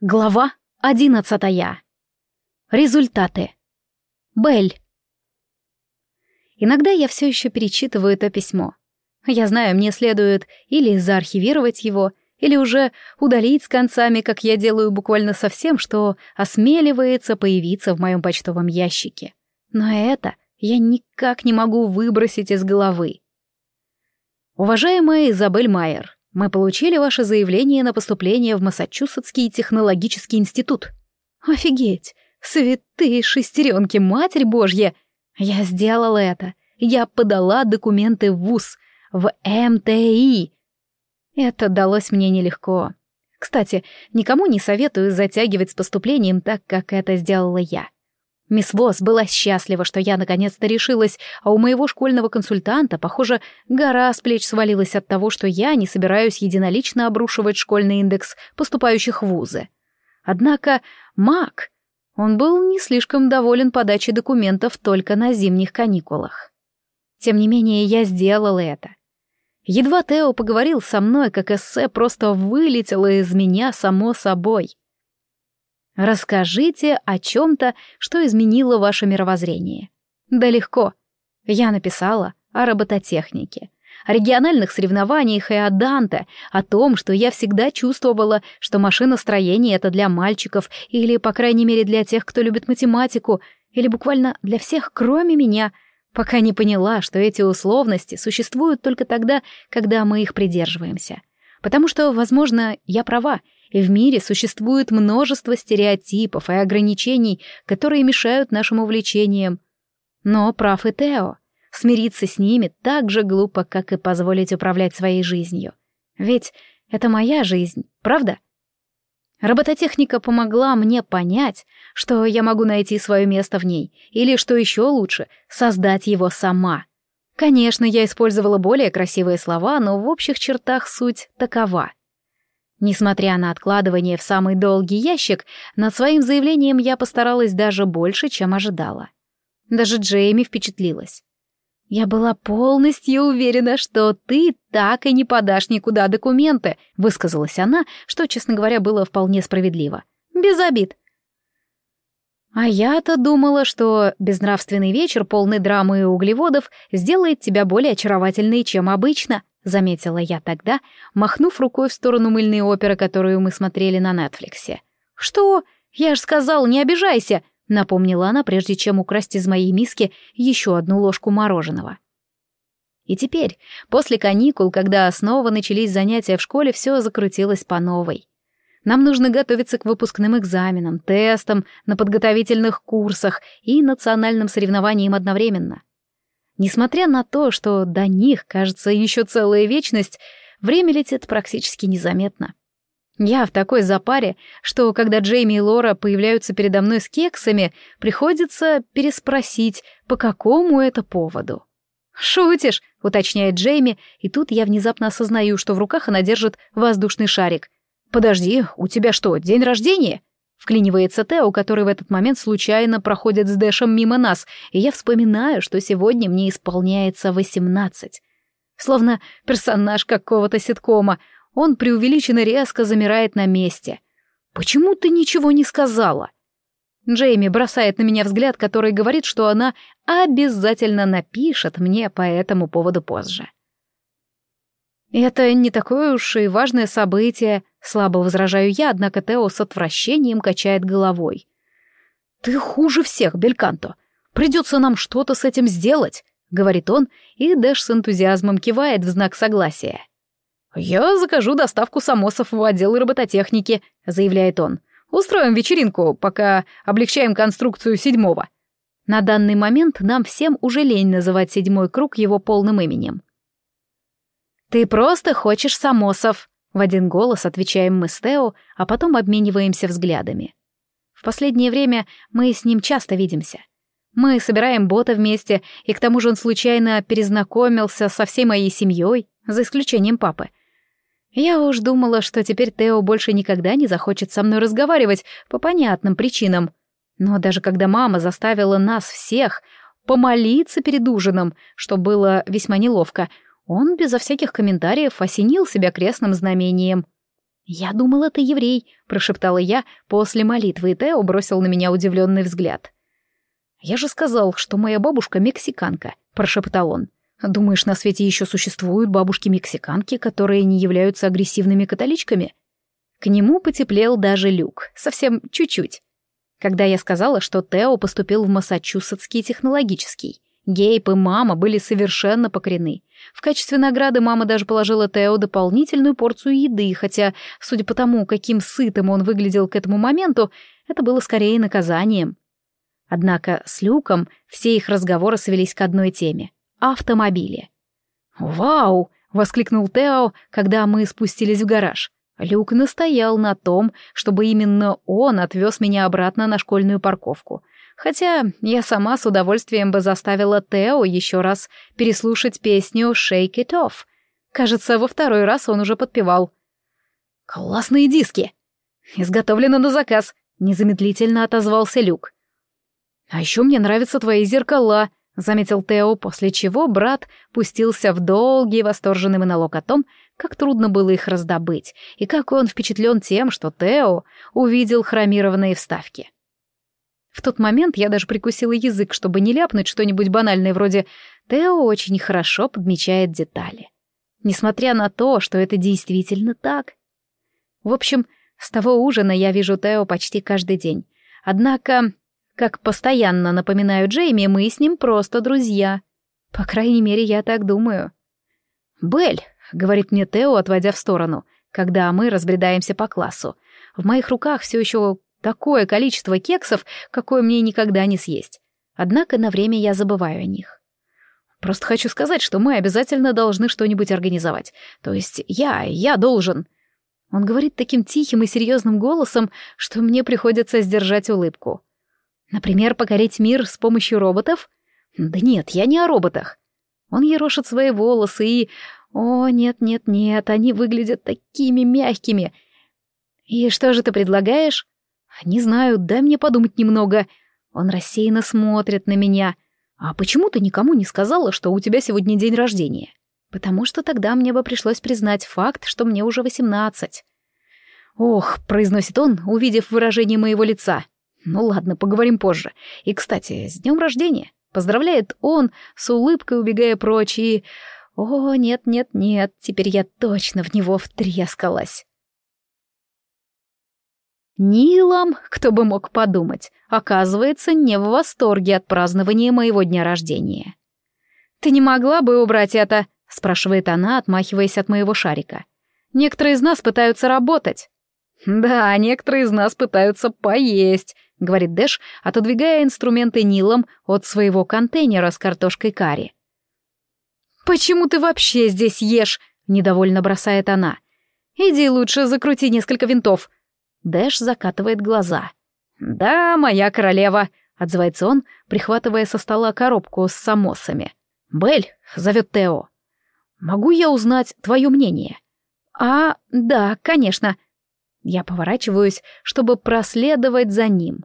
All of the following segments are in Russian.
Глава одиннадцатая. Результаты. Бель. Иногда я все еще перечитываю это письмо. Я знаю, мне следует или заархивировать его, или уже удалить с концами, как я делаю буквально со всем, что осмеливается появиться в моем почтовом ящике. Но это я никак не могу выбросить из головы. Уважаемая Изабель Майер, мы получили ваше заявление на поступление в Массачусетский технологический институт. Офигеть! Святые шестеренки, Матерь Божья! Я сделала это. Я подала документы в ВУЗ, в МТИ. Это далось мне нелегко. Кстати, никому не советую затягивать с поступлением так, как это сделала я. Мисс Восс была счастлива, что я наконец-то решилась, а у моего школьного консультанта, похоже, гора с плеч свалилась от того, что я не собираюсь единолично обрушивать школьный индекс поступающих в вузы. Однако Мак, он был не слишком доволен подачей документов только на зимних каникулах. Тем не менее, я сделала это. Едва Тео поговорил со мной, как эссе просто вылетело из меня само собой — Расскажите о чем-то, что изменило ваше мировоззрение. Да легко. Я написала о робототехнике, о региональных соревнованиях и о Данте, о том, что я всегда чувствовала, что машиностроение — это для мальчиков, или, по крайней мере, для тех, кто любит математику, или буквально для всех, кроме меня, пока не поняла, что эти условности существуют только тогда, когда мы их придерживаемся. Потому что, возможно, я права, и в мире существует множество стереотипов и ограничений, которые мешают нашим увлечениям. Но прав и Тео. Смириться с ними так же глупо, как и позволить управлять своей жизнью. Ведь это моя жизнь, правда? Робототехника помогла мне понять, что я могу найти свое место в ней, или, что еще лучше, создать его сама. Конечно, я использовала более красивые слова, но в общих чертах суть такова — Несмотря на откладывание в самый долгий ящик, над своим заявлением я постаралась даже больше, чем ожидала. Даже Джейми впечатлилась. «Я была полностью уверена, что ты так и не подашь никуда документы», высказалась она, что, честно говоря, было вполне справедливо. «Без обид». «А я-то думала, что безнравственный вечер, полный драмы и углеводов, сделает тебя более очаровательной, чем обычно», — заметила я тогда, махнув рукой в сторону мыльной оперы, которую мы смотрели на Нетфликсе. «Что? Я ж сказал, не обижайся!» — напомнила она, прежде чем украсть из моей миски еще одну ложку мороженого. И теперь, после каникул, когда снова начались занятия в школе, все закрутилось по новой. Нам нужно готовиться к выпускным экзаменам, тестам, на подготовительных курсах и национальным соревнованиям одновременно. Несмотря на то, что до них, кажется, еще целая вечность, время летит практически незаметно. Я в такой запаре, что когда Джейми и Лора появляются передо мной с кексами, приходится переспросить, по какому это поводу. «Шутишь?» — уточняет Джейми, и тут я внезапно осознаю, что в руках она держит воздушный шарик. «Подожди, у тебя что, день рождения?» Вклинивается Тео, который в этот момент случайно проходит с Дэшем мимо нас, и я вспоминаю, что сегодня мне исполняется восемнадцать. Словно персонаж какого-то ситкома, он преувеличенно резко замирает на месте. «Почему ты ничего не сказала?» Джейми бросает на меня взгляд, который говорит, что она обязательно напишет мне по этому поводу позже. «Это не такое уж и важное событие», — слабо возражаю я, однако Тео с отвращением качает головой. «Ты хуже всех, Бельканто. Придется нам что-то с этим сделать», — говорит он, и Дэш с энтузиазмом кивает в знак согласия. «Я закажу доставку самосов в отдел робототехники», — заявляет он. «Устроим вечеринку, пока облегчаем конструкцию седьмого». На данный момент нам всем уже лень называть седьмой круг его полным именем. «Ты просто хочешь самосов», — в один голос отвечаем мы с Тео, а потом обмениваемся взглядами. В последнее время мы с ним часто видимся. Мы собираем бота вместе, и к тому же он случайно перезнакомился со всей моей семьей, за исключением папы. Я уж думала, что теперь Тео больше никогда не захочет со мной разговаривать по понятным причинам. Но даже когда мама заставила нас всех помолиться перед ужином, что было весьма неловко, — он безо всяких комментариев осенил себя крестным знамением. «Я думал, это еврей», — прошептала я после молитвы, и Тео бросил на меня удивленный взгляд. «Я же сказал, что моя бабушка мексиканка», — прошептал он. «Думаешь, на свете еще существуют бабушки-мексиканки, которые не являются агрессивными католичками?» К нему потеплел даже люк, совсем чуть-чуть. Когда я сказала, что Тео поступил в Массачусетский технологический, Гейб и мама были совершенно покорены. В качестве награды мама даже положила Тео дополнительную порцию еды, хотя, судя по тому, каким сытым он выглядел к этому моменту, это было скорее наказанием. Однако с Люком все их разговоры свелись к одной теме — автомобиле. «Вау!» — воскликнул Тео, когда мы спустились в гараж. Люк настоял на том, чтобы именно он отвез меня обратно на школьную парковку — Хотя я сама с удовольствием бы заставила Тео еще раз переслушать песню «Shake it off». Кажется, во второй раз он уже подпевал. «Классные диски!» «Изготовлено на заказ», — незамедлительно отозвался Люк. «А еще мне нравятся твои зеркала», — заметил Тео, после чего брат пустился в долгий восторженный монолог о том, как трудно было их раздобыть, и как он впечатлен тем, что Тео увидел хромированные вставки. В тот момент я даже прикусила язык, чтобы не ляпнуть что-нибудь банальное вроде «Тео очень хорошо подмечает детали». Несмотря на то, что это действительно так. В общем, с того ужина я вижу Тео почти каждый день. Однако, как постоянно напоминаю Джейми, мы с ним просто друзья. По крайней мере, я так думаю. «Белль», — говорит мне Тео, отводя в сторону, когда мы разбредаемся по классу. В моих руках все еще Такое количество кексов, какое мне никогда не съесть. Однако на время я забываю о них. Просто хочу сказать, что мы обязательно должны что-нибудь организовать. То есть я, я должен. Он говорит таким тихим и серьезным голосом, что мне приходится сдержать улыбку. Например, покорить мир с помощью роботов? Да нет, я не о роботах. Он ерошит свои волосы и... О, нет-нет-нет, они выглядят такими мягкими. И что же ты предлагаешь? «Не знаю, дай мне подумать немного». Он рассеянно смотрит на меня. «А почему ты никому не сказала, что у тебя сегодня день рождения?» «Потому что тогда мне бы пришлось признать факт, что мне уже восемнадцать». «Ох», — произносит он, увидев выражение моего лица. «Ну ладно, поговорим позже. И, кстати, с днем рождения!» Поздравляет он, с улыбкой убегая прочь, и... О, нет-нет-нет, теперь я точно в него втрескалась. Нилом, кто бы мог подумать, оказывается не в восторге от празднования моего дня рождения. «Ты не могла бы убрать это?» — спрашивает она, отмахиваясь от моего шарика. «Некоторые из нас пытаются работать». «Да, некоторые из нас пытаются поесть», — говорит Дэш, отодвигая инструменты Нилом от своего контейнера с картошкой карри. «Почему ты вообще здесь ешь?» — недовольно бросает она. «Иди лучше закрути несколько винтов. Дэш закатывает глаза. «Да, моя королева», — отзывается он, прихватывая со стола коробку с самосами. «Белль», — зовет Тео, — «могу я узнать твое мнение?» «А, да, конечно». Я поворачиваюсь, чтобы проследовать за ним.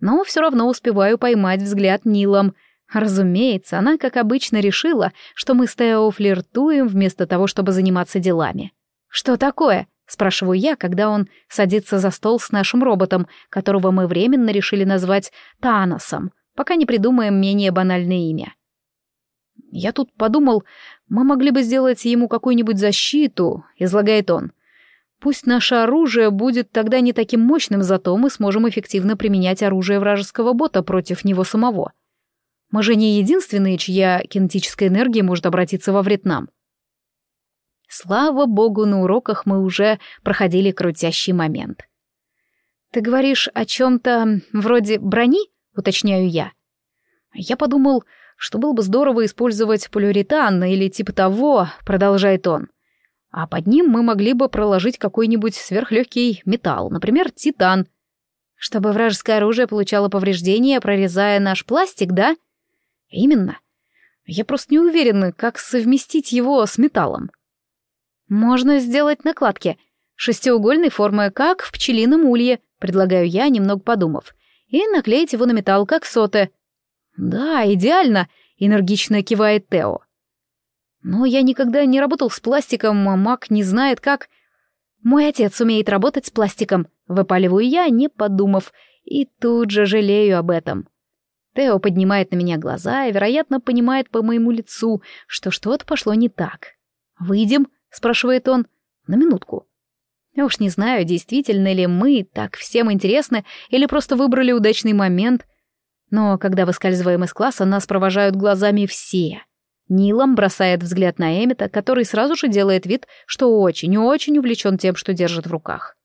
Но все равно успеваю поймать взгляд Нилом. Разумеется, она, как обычно, решила, что мы с Тео флиртуем вместо того, чтобы заниматься делами. «Что такое?» Спрашиваю я, когда он садится за стол с нашим роботом, которого мы временно решили назвать Таносом, пока не придумаем менее банальное имя. Я тут подумал, мы могли бы сделать ему какую-нибудь защиту, излагает он. Пусть наше оружие будет тогда не таким мощным, зато мы сможем эффективно применять оружие вражеского бота против него самого. Мы же не единственные, чья кинетическая энергия может обратиться во вред нам. Слава богу, на уроках мы уже проходили крутящий момент. «Ты говоришь о чем-то вроде брони?» — уточняю я. «Я подумал, что было бы здорово использовать полиуретан или типа того», — продолжает он. «А под ним мы могли бы проложить какой-нибудь сверхлегкий металл, например, титан». «Чтобы вражеское оружие получало повреждения, прорезая наш пластик, да?» «Именно. Я просто не уверен, как совместить его с металлом». «Можно сделать накладки. Шестиугольной формы, как в пчелином улье», — предлагаю я, немного подумав. «И наклеить его на металл, как соты». «Да, идеально», — энергично кивает Тео. «Но я никогда не работал с пластиком, а Мак не знает, как...» Мой отец умеет работать с пластиком, выпаливаю я, не подумав, и тут же жалею об этом. Тео поднимает на меня глаза и, вероятно, понимает по моему лицу, что что-то пошло не так. «Выйдем?» — спрашивает он. «На минутку». Уж не знаю, действительно ли мы так всем интересны или просто выбрали удачный момент. Но когда выскальзываем из класса, нас провожают глазами все. Нилом бросает взгляд на Эмита, который сразу же делает вид, что очень-очень увлечен тем, что держит в руках.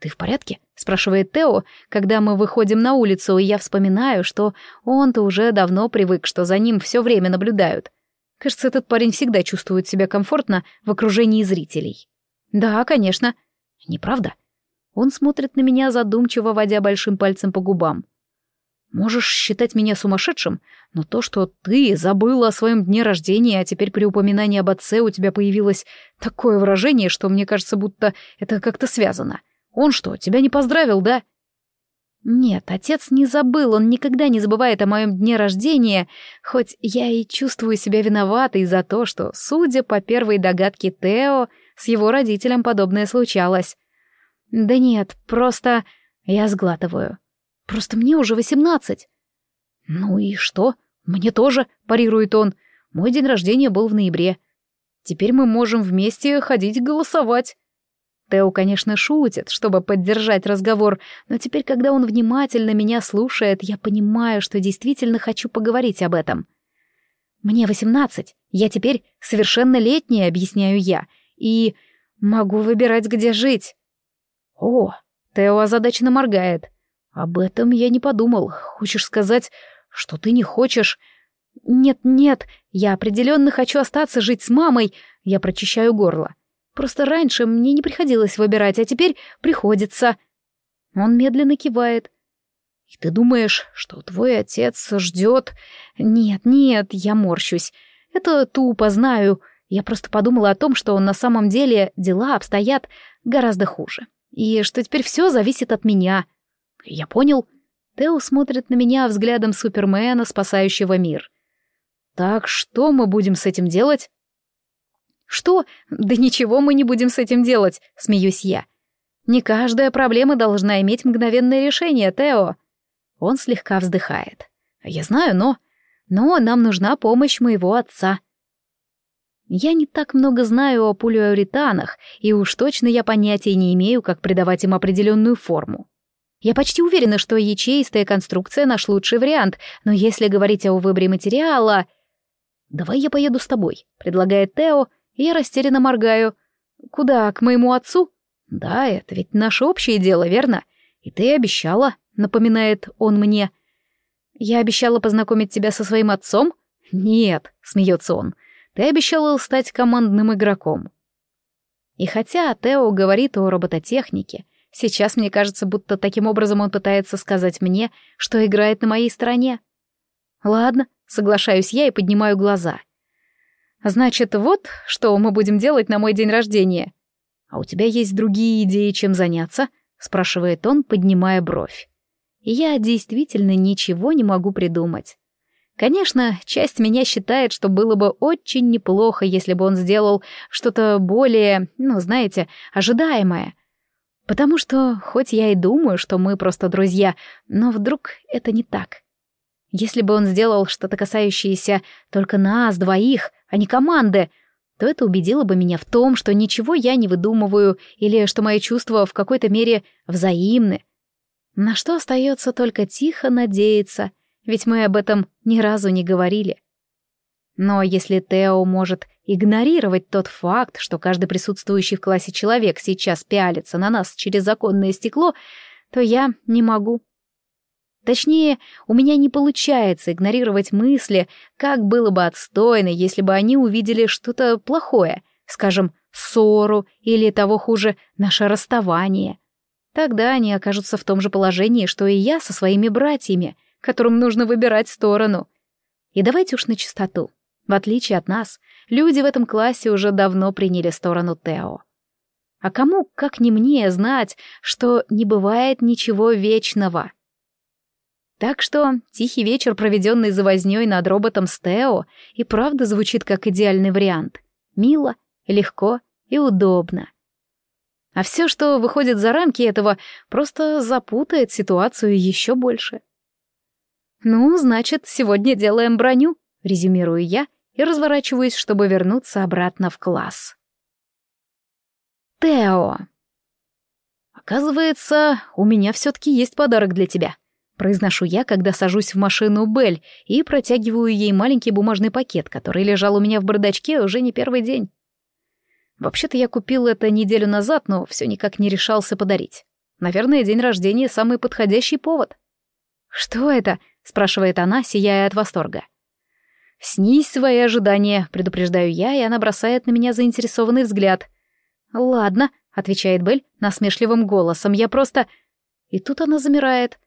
«Ты в порядке?» — спрашивает Тео, когда мы выходим на улицу, и я вспоминаю, что он-то уже давно привык, что за ним все время наблюдают. Кажется, этот парень всегда чувствует себя комфортно в окружении зрителей. «Да, конечно». «Неправда?» Он смотрит на меня, задумчиво водя большим пальцем по губам. Можешь считать меня сумасшедшим, но то, что ты забыла о своем дне рождения, а теперь при упоминании об отце у тебя появилось такое выражение, что мне кажется, будто это как-то связано. Он что, тебя не поздравил, да? Нет, отец не забыл, он никогда не забывает о моем дне рождения, хоть я и чувствую себя виноватой за то, что, судя по первой догадке Тео, с его родителем подобное случалось. Да нет, просто я сглатываю. Просто мне уже восемнадцать. Ну и что? Мне тоже, парирует он. Мой день рождения был в ноябре. Теперь мы можем вместе ходить голосовать. Тео, конечно, шутит, чтобы поддержать разговор, но теперь, когда он внимательно меня слушает, я понимаю, что действительно хочу поговорить об этом. Мне восемнадцать, я теперь совершеннолетняя, объясняю я, и могу выбирать, где жить. О, Тео озадаченно моргает. «Об этом я не подумал. Хочешь сказать, что ты не хочешь...» «Нет-нет, я определенно хочу остаться жить с мамой. Я прочищаю горло. Просто раньше мне не приходилось выбирать, а теперь приходится». Он медленно кивает. «И ты думаешь, что твой отец ждет...» «Нет, нет, я морщусь. Это тупо знаю. Я просто подумала о том, что на самом деле дела обстоят гораздо хуже. И что теперь все зависит от меня». «Я понял». Тео смотрит на меня взглядом Супермена, спасающего мир. «Так что мы будем с этим делать?» «Что? Да ничего мы не будем с этим делать», — смеюсь я. «Не каждая проблема должна иметь мгновенное решение, Тео». Он слегка вздыхает. «Я знаю, но... Но нам нужна помощь моего отца». Я не так много знаю о полиуретанах, и уж точно я понятия не имею, как придавать им определенную форму. Я почти уверена, что ячеистая конструкция наш лучший вариант, но если говорить о выборе материала... «Давай я поеду с тобой», — предлагает Тео, я растерянно моргаю. «Куда, к моему отцу?» «Да, это ведь наше общее дело, верно? И ты обещала», — напоминает он мне. «Я обещала познакомить тебя со своим отцом?» «Нет», — смеется он, — «ты обещала стать командным игроком». И хотя Тео говорит о робототехнике, Сейчас мне кажется, будто таким образом он пытается сказать мне, что играет на моей стороне. Ладно, соглашаюсь я и поднимаю глаза. Значит, вот что мы будем делать на мой день рождения. А у тебя есть другие идеи, чем заняться? спрашивает он, поднимая бровь. Я действительно ничего не могу придумать. Конечно, часть меня считает, что было бы очень неплохо, если бы он сделал что-то более, ну, знаете, ожидаемое — Потому что, хоть я и думаю, что мы просто друзья, но вдруг это не так. Если бы он сделал что-то касающееся только нас, двоих, а не команды, то это убедило бы меня в том, что ничего я не выдумываю или что мои чувства в какой-то мере взаимны. На что остается только тихо надеяться, ведь мы об этом ни разу не говорили. Но если Тео может игнорировать тот факт, что каждый присутствующий в классе человек сейчас пялится на нас через законное стекло, то я не могу. Точнее, у меня не получается игнорировать мысли, как было бы отстойно, если бы они увидели что-то плохое, скажем, ссору или, того хуже, наше расставание. Тогда они окажутся в том же положении, что и я со своими братьями, которым нужно выбирать сторону. И давайте уж на чистоту. В отличие от нас, люди в этом классе уже давно приняли сторону Тео. А кому, как не мне, знать, что не бывает ничего вечного? Так что тихий вечер, проведенный за вознёй над роботом с Тео, и правда звучит как идеальный вариант. Мило, легко и удобно. А все, что выходит за рамки этого, просто запутает ситуацию еще больше. «Ну, значит, сегодня делаем броню», — резюмирую я и разворачиваюсь, чтобы вернуться обратно в класс. Тео. Оказывается, у меня все-таки есть подарок для тебя. Произношу я, когда сажусь в машину Бель и протягиваю ей маленький бумажный пакет, который лежал у меня в бардачке уже не первый день. Вообще-то я купил это неделю назад, но все никак не решался подарить. Наверное, день рождения — самый подходящий повод. «Что это?» — спрашивает она, сияя от восторга. «Снизь свои ожидания», — предупреждаю я, и она бросает на меня заинтересованный взгляд. «Ладно», — отвечает Белль насмешливым голосом, — «я просто...» И тут она замирает.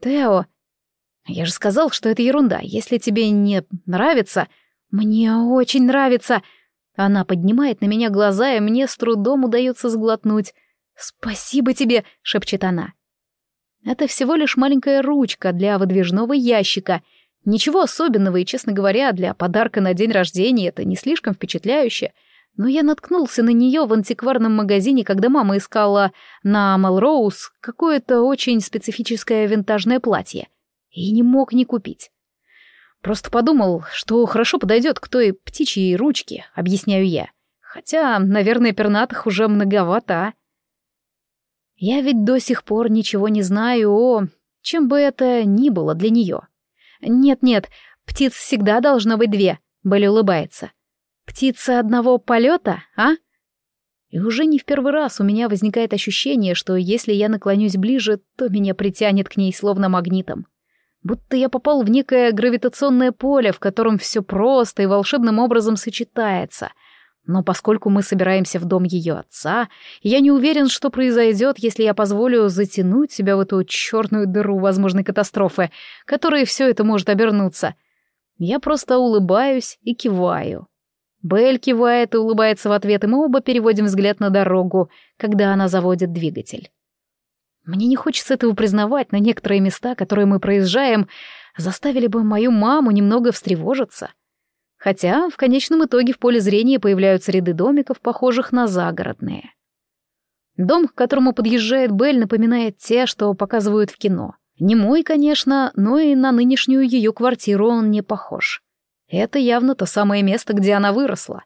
«Тео, я же сказал, что это ерунда. Если тебе не нравится...» «Мне очень нравится!» Она поднимает на меня глаза, и мне с трудом удается сглотнуть. «Спасибо тебе!» — шепчет она. Это всего лишь маленькая ручка для выдвижного ящика. Ничего особенного, и, честно говоря, для подарка на день рождения это не слишком впечатляюще. Но я наткнулся на нее в антикварном магазине, когда мама искала на Мелроуз какое-то очень специфическое винтажное платье. И не мог не купить. Просто подумал, что хорошо подойдет к той птичьей ручке, объясняю я. Хотя, наверное, пернатых уже многовато, а? Я ведь до сих пор ничего не знаю о... чем бы это ни было для нее. Нет-нет, птиц всегда должно быть две, Белли улыбается. Птица одного полета, а? И уже не в первый раз у меня возникает ощущение, что если я наклонюсь ближе, то меня притянет к ней словно магнитом будто я попал в некое гравитационное поле, в котором все просто и волшебным образом сочетается. Но поскольку мы собираемся в дом ее отца, я не уверен, что произойдет, если я позволю затянуть себя в эту черную дыру возможной катастрофы, которой все это может обернуться. Я просто улыбаюсь и киваю. Белль кивает и улыбается в ответ, и мы оба переводим взгляд на дорогу, когда она заводит двигатель. Мне не хочется этого признавать, но некоторые места, которые мы проезжаем, заставили бы мою маму немного встревожиться. Хотя в конечном итоге в поле зрения появляются ряды домиков, похожих на загородные. Дом, к которому подъезжает Белль, напоминает те, что показывают в кино. Не мой, конечно, но и на нынешнюю ее квартиру он не похож. Это явно то самое место, где она выросла.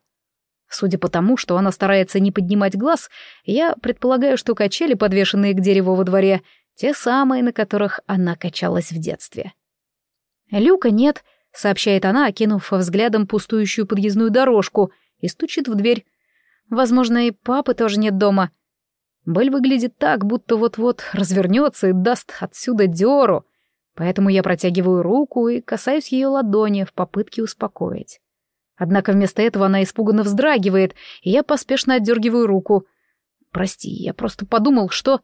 Судя по тому, что она старается не поднимать глаз, я предполагаю, что качели, подвешенные к дереву во дворе, те самые, на которых она качалась в детстве. «Люка нет», — сообщает она, окинув взглядом пустующую подъездную дорожку, и стучит в дверь. «Возможно, и папы тоже нет дома». Бель выглядит так, будто вот-вот развернется и даст отсюда дёру, поэтому я протягиваю руку и касаюсь ее ладони в попытке успокоить. Однако вместо этого она испуганно вздрагивает, и я поспешно отдергиваю руку. «Прости, я просто подумал, что...»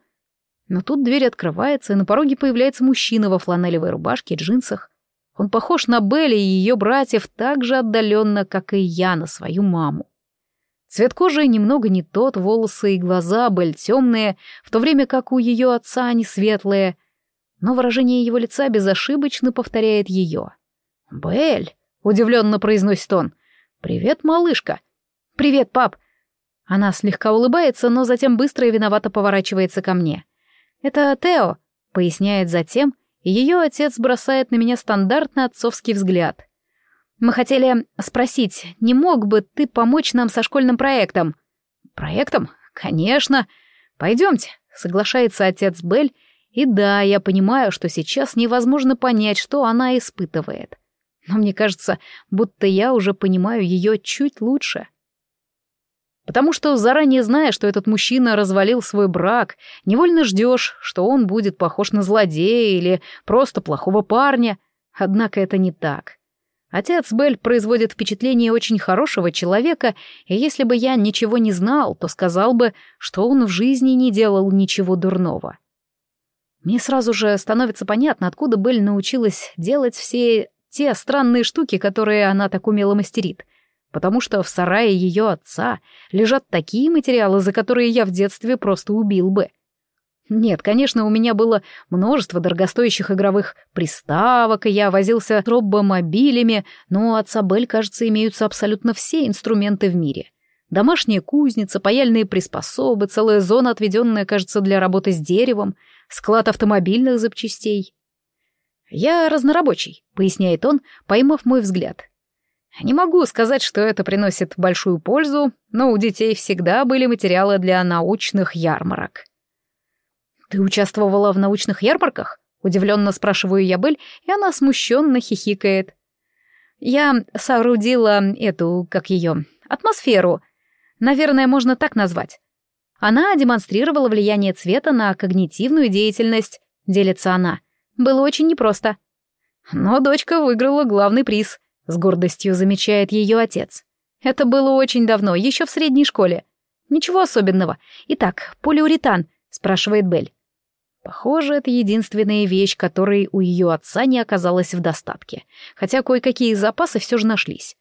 Но тут дверь открывается, и на пороге появляется мужчина во фланелевой рубашке и джинсах. Он похож на Белли и ее братьев так же отдаленно, как и я на свою маму. Цвет кожи немного не тот, волосы и глаза Бель темные, в то время как у ее отца они светлые, но выражение его лица безошибочно повторяет ее. «Бель!» — удивленно произносит он. «Привет, малышка!» «Привет, пап!» Она слегка улыбается, но затем быстро и виновато поворачивается ко мне. «Это Тео», — поясняет затем, и ее отец бросает на меня стандартный отцовский взгляд. «Мы хотели спросить, не мог бы ты помочь нам со школьным проектом?» «Проектом? Конечно. Пойдемте», — соглашается отец Бель, и да, я понимаю, что сейчас невозможно понять, что она испытывает но мне кажется, будто я уже понимаю ее чуть лучше. Потому что, заранее зная, что этот мужчина развалил свой брак, невольно ждешь, что он будет похож на злодея или просто плохого парня. Однако это не так. Отец Бель производит впечатление очень хорошего человека, и если бы я ничего не знал, то сказал бы, что он в жизни не делал ничего дурного. Мне сразу же становится понятно, откуда Бель научилась делать все те странные штуки, которые она так умело мастерит. Потому что в сарае ее отца лежат такие материалы, за которые я в детстве просто убил бы. Нет, конечно, у меня было множество дорогостоящих игровых приставок, и я возился с робомобилями, но отца Бель, кажется, имеются абсолютно все инструменты в мире. Домашняя кузница, паяльные приспособы, целая зона, отведенная, кажется, для работы с деревом, склад автомобильных запчастей. «Я разнорабочий», — поясняет он, поймав мой взгляд. Не могу сказать, что это приносит большую пользу, но у детей всегда были материалы для научных ярмарок. «Ты участвовала в научных ярмарках?» — удивленно спрашиваю я Бель, и она смущенно хихикает. «Я соорудила эту, как ее, атмосферу. Наверное, можно так назвать. Она демонстрировала влияние цвета на когнитивную деятельность, делится она. Было очень непросто. Но дочка выиграла главный приз, с гордостью замечает ее отец. Это было очень давно, еще в средней школе. Ничего особенного. Итак, полиуретан, спрашивает Белль. Похоже, это единственная вещь, которой у ее отца не оказалось в достатке, хотя кое-какие запасы все же нашлись.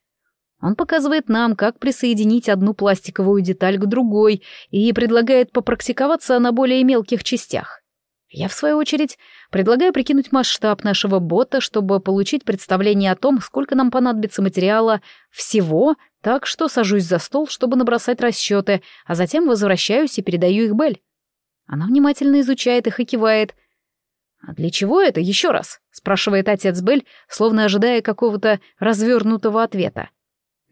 Он показывает нам, как присоединить одну пластиковую деталь к другой и предлагает попрактиковаться на более мелких частях. Я, в свою очередь, предлагаю прикинуть масштаб нашего бота, чтобы получить представление о том, сколько нам понадобится материала всего, так что сажусь за стол, чтобы набросать расчеты, а затем возвращаюсь и передаю их Бель. Она внимательно изучает их и кивает. «А для чего это еще раз?» — спрашивает отец Бель, словно ожидая какого-то развернутого ответа.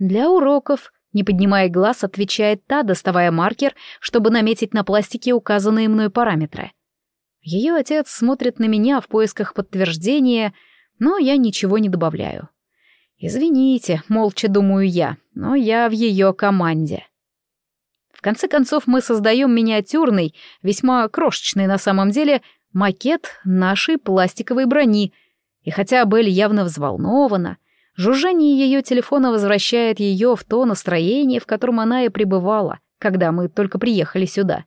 «Для уроков», — не поднимая глаз, отвечает та, доставая маркер, чтобы наметить на пластике указанные мной параметры. Ее отец смотрит на меня в поисках подтверждения, но я ничего не добавляю. Извините, молча думаю я, но я в ее команде. В конце концов, мы создаем миниатюрный, весьма крошечный на самом деле, макет нашей пластиковой брони. И хотя Белль явно взволнована, жужжание ее телефона возвращает ее в то настроение, в котором она и пребывала, когда мы только приехали сюда.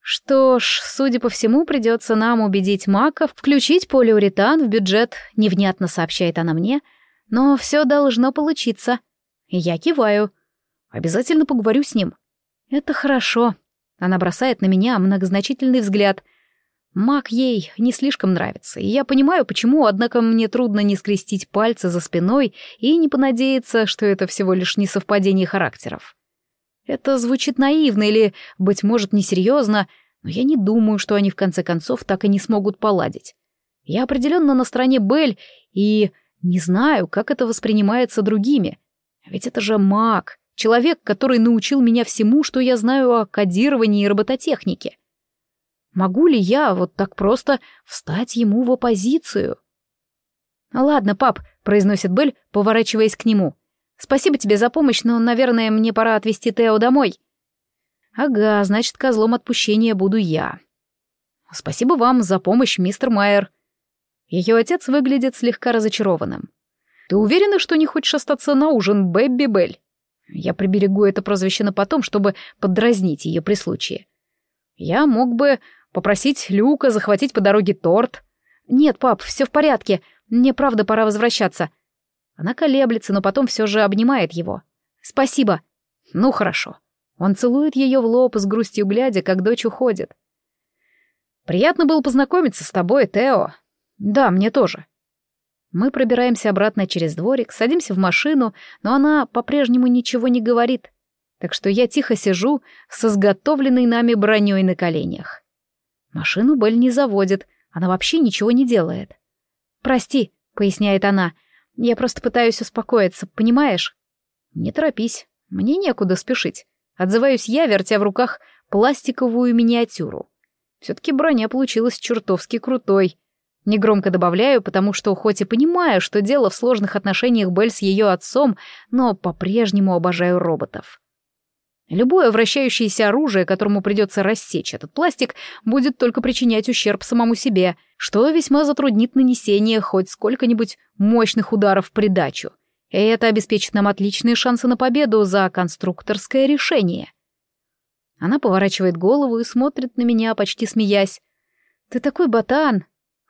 Что ж, судя по всему, придется нам убедить Маков включить полиуретан в бюджет, невнятно сообщает она мне, но все должно получиться. Я киваю. Обязательно поговорю с ним. Это хорошо. Она бросает на меня многозначительный взгляд. Мак ей не слишком нравится, и я понимаю, почему, однако мне трудно не скрестить пальцы за спиной и не понадеяться, что это всего лишь несовпадение характеров. Это звучит наивно или, быть может, несерьезно, но я не думаю, что они в конце концов так и не смогут поладить. Я определенно на стороне Бель и не знаю, как это воспринимается другими. Ведь это же маг, человек, который научил меня всему, что я знаю о кодировании и робототехнике. Могу ли я вот так просто встать ему в оппозицию? «Ладно, пап», — произносит Бель, поворачиваясь к нему. Спасибо тебе за помощь, но, наверное, мне пора отвезти Тео домой. Ага, значит, козлом отпущения буду я. Спасибо вам за помощь, мистер Майер. Ее отец выглядит слегка разочарованным. Ты уверена, что не хочешь остаться на ужин, Бэбби Белль? Я приберегу это прозвище на потом, чтобы подразнить ее при случае. Я мог бы попросить Люка захватить по дороге торт. Нет, пап, все в порядке. Мне правда пора возвращаться. Она колеблется, но потом все же обнимает его. «Спасибо». «Ну, хорошо». Он целует ее в лоб, с грустью глядя, как дочь уходит. «Приятно было познакомиться с тобой, Тео». «Да, мне тоже». Мы пробираемся обратно через дворик, садимся в машину, но она по-прежнему ничего не говорит. Так что я тихо сижу с изготовленной нами броней на коленях. Машину Белль не заводит, она вообще ничего не делает. «Прости», — поясняет она, — я просто пытаюсь успокоиться, понимаешь? Не торопись, мне некуда спешить. Отзываюсь я, вертя в руках пластиковую миниатюру. Все-таки броня получилась чертовски крутой. Негромко добавляю, потому что хоть и понимаю, что дело в сложных отношениях Белль с ее отцом, но по-прежнему обожаю роботов. Любое вращающееся оружие, которому придется рассечь этот пластик, будет только причинять ущерб самому себе, что весьма затруднит нанесение хоть сколько-нибудь мощных ударов в придачу. И это обеспечит нам отличные шансы на победу за конструкторское решение. Она поворачивает голову и смотрит на меня, почти смеясь. «Ты такой ботан!»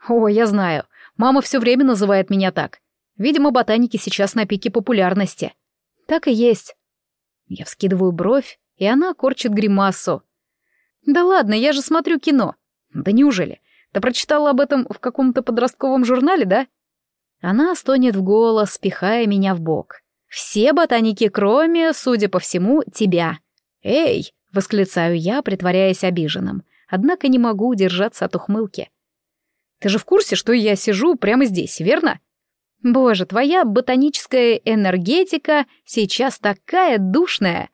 «О, я знаю. Мама все время называет меня так. Видимо, ботаники сейчас на пике популярности». «Так и есть. Я вскидываю бровь, и она корчит гримасу. «Да ладно, я же смотрю кино». «Да неужели? Ты прочитала об этом в каком-то подростковом журнале, да?» Она стонет в голос, пихая меня в бок. Все ботаники, кроме, судя по всему, тебя. Эй, восклицаю я, притворяясь обиженным, однако не могу удержаться от ухмылки. Ты же в курсе, что я сижу прямо здесь, верно? Боже, твоя ботаническая энергетика сейчас такая душная.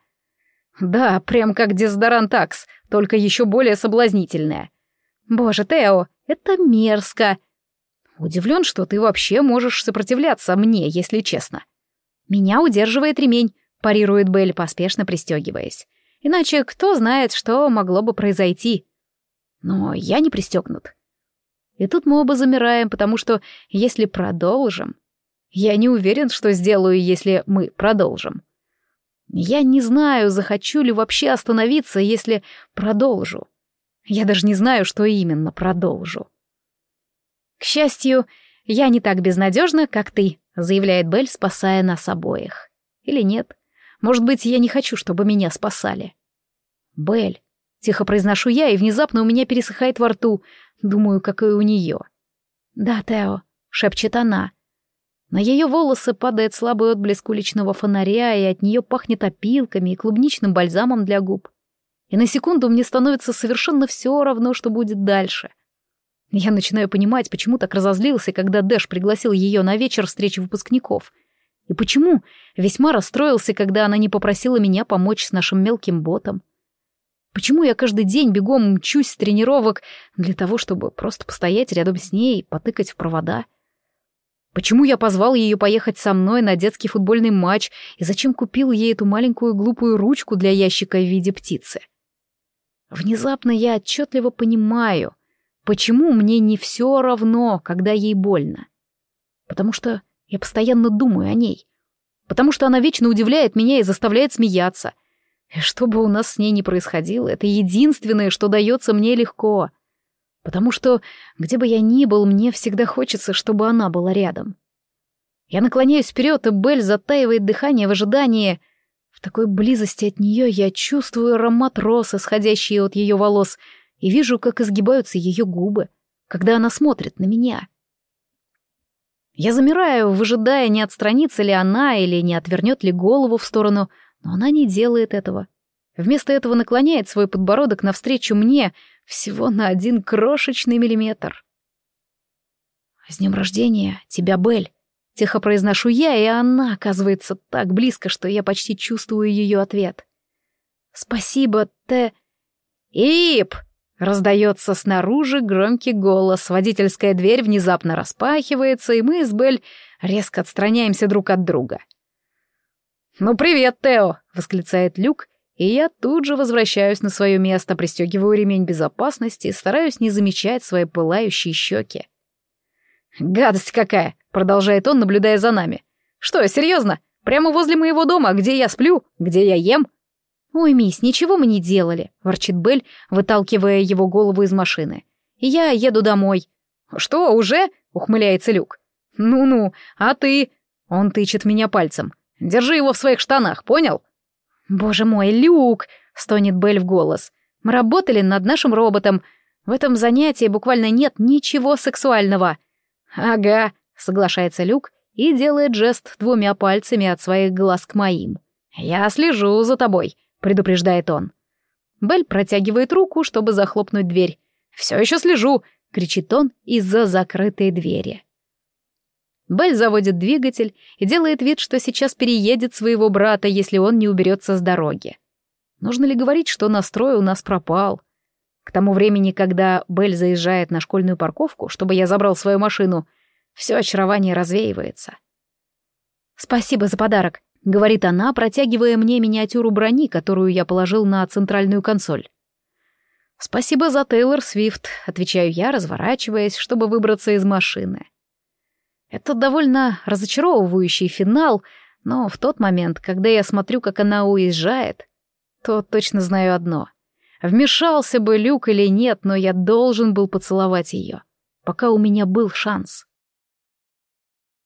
Да, прям как дезодорант Акс, только еще более соблазнительная. Боже, Тео, это мерзко. Удивлен, что ты вообще можешь сопротивляться мне, если честно. Меня удерживает ремень, парирует Белль, поспешно пристегиваясь. Иначе кто знает, что могло бы произойти. Но я не пристегнут. И тут мы оба замираем, потому что если продолжим... Я не уверен, что сделаю, если мы продолжим. Я не знаю, захочу ли вообще остановиться, если продолжу. Я даже не знаю, что именно продолжу. К счастью, я не так безнадежна, как ты, заявляет Белль, спасая нас обоих. Или нет? Может быть, я не хочу, чтобы меня спасали. Белль, тихо произношу я, и внезапно у меня пересыхает во рту. Думаю, как и у нее. Да, Тео, шепчет она. На ее волосы падает слабый отблеск уличного фонаря, и от нее пахнет опилками и клубничным бальзамом для губ. И на секунду мне становится совершенно все равно, что будет дальше. Я начинаю понимать, почему так разозлился, когда Дэш пригласил ее на вечер встречи выпускников. И почему весьма расстроился, когда она не попросила меня помочь с нашим мелким ботом. Почему я каждый день бегом мчусь с тренировок для того, чтобы просто постоять рядом с ней и потыкать в провода? Почему я позвал ее поехать со мной на детский футбольный матч и зачем купил ей эту маленькую глупую ручку для ящика в виде птицы? Внезапно я отчетливо понимаю, почему мне не все равно, когда ей больно. Потому что я постоянно думаю о ней. Потому что она вечно удивляет меня и заставляет смеяться. И что бы у нас с ней ни происходило, это единственное, что дается мне легко. Потому что, где бы я ни был, мне всегда хочется, чтобы она была рядом. Я наклоняюсь вперед, и Белль затаивает дыхание в ожидании — в такой близости от нее я чувствую аромат роз, исходящий от ее волос, и вижу, как изгибаются ее губы, когда она смотрит на меня. Я замираю, выжидая, не отстранится ли она или не отвернет ли голову в сторону, но она не делает этого. Вместо этого наклоняет свой подбородок навстречу мне всего на один крошечный миллиметр. «С днем рождения, тебя, Бель!» Тихо произношу я, и она оказывается так близко, что я почти чувствую ее ответ. «Спасибо, Т...» «Ип!» — раздается снаружи громкий голос, водительская дверь внезапно распахивается, и мы с Бель резко отстраняемся друг от друга. «Ну привет, Тео!» — восклицает Люк, и я тут же возвращаюсь на свое место, пристегиваю ремень безопасности стараюсь не замечать свои пылающие щеки. «Гадость какая!» — продолжает он, наблюдая за нами. «Что, серьезно? Прямо возле моего дома, где я сплю, где я ем?» «Ой, мисс, ничего мы не делали», — ворчит Белль, выталкивая его голову из машины. «Я еду домой». «Что, уже?» — ухмыляется Люк. «Ну-ну, а ты...» — он тычет меня пальцем. «Держи его в своих штанах, понял?» «Боже мой, Люк!» — стонет Белль в голос. «Мы работали над нашим роботом. В этом занятии буквально нет ничего сексуального». «Ага», — соглашается Люк и делает жест двумя пальцами от своих глаз к моим. «Я слежу за тобой», — предупреждает он. Белль протягивает руку, чтобы захлопнуть дверь. «Все еще слежу», — кричит он из-за закрытой двери. Белль заводит двигатель и делает вид, что сейчас переедет своего брата, если он не уберется с дороги. Нужно ли говорить, что настрой у нас пропал? К тому времени, когда Белль заезжает на школьную парковку, чтобы я забрал свою машину, все очарование развеивается. «Спасибо за подарок», — говорит она, протягивая мне миниатюру брони, которую я положил на центральную консоль. «Спасибо за Тейлор Свифт», — отвечаю я, разворачиваясь, чтобы выбраться из машины. Это довольно разочаровывающий финал, но в тот момент, когда я смотрю, как она уезжает, то точно знаю одно — Вмешался бы Люк или нет, но я должен был поцеловать ее, пока у меня был шанс.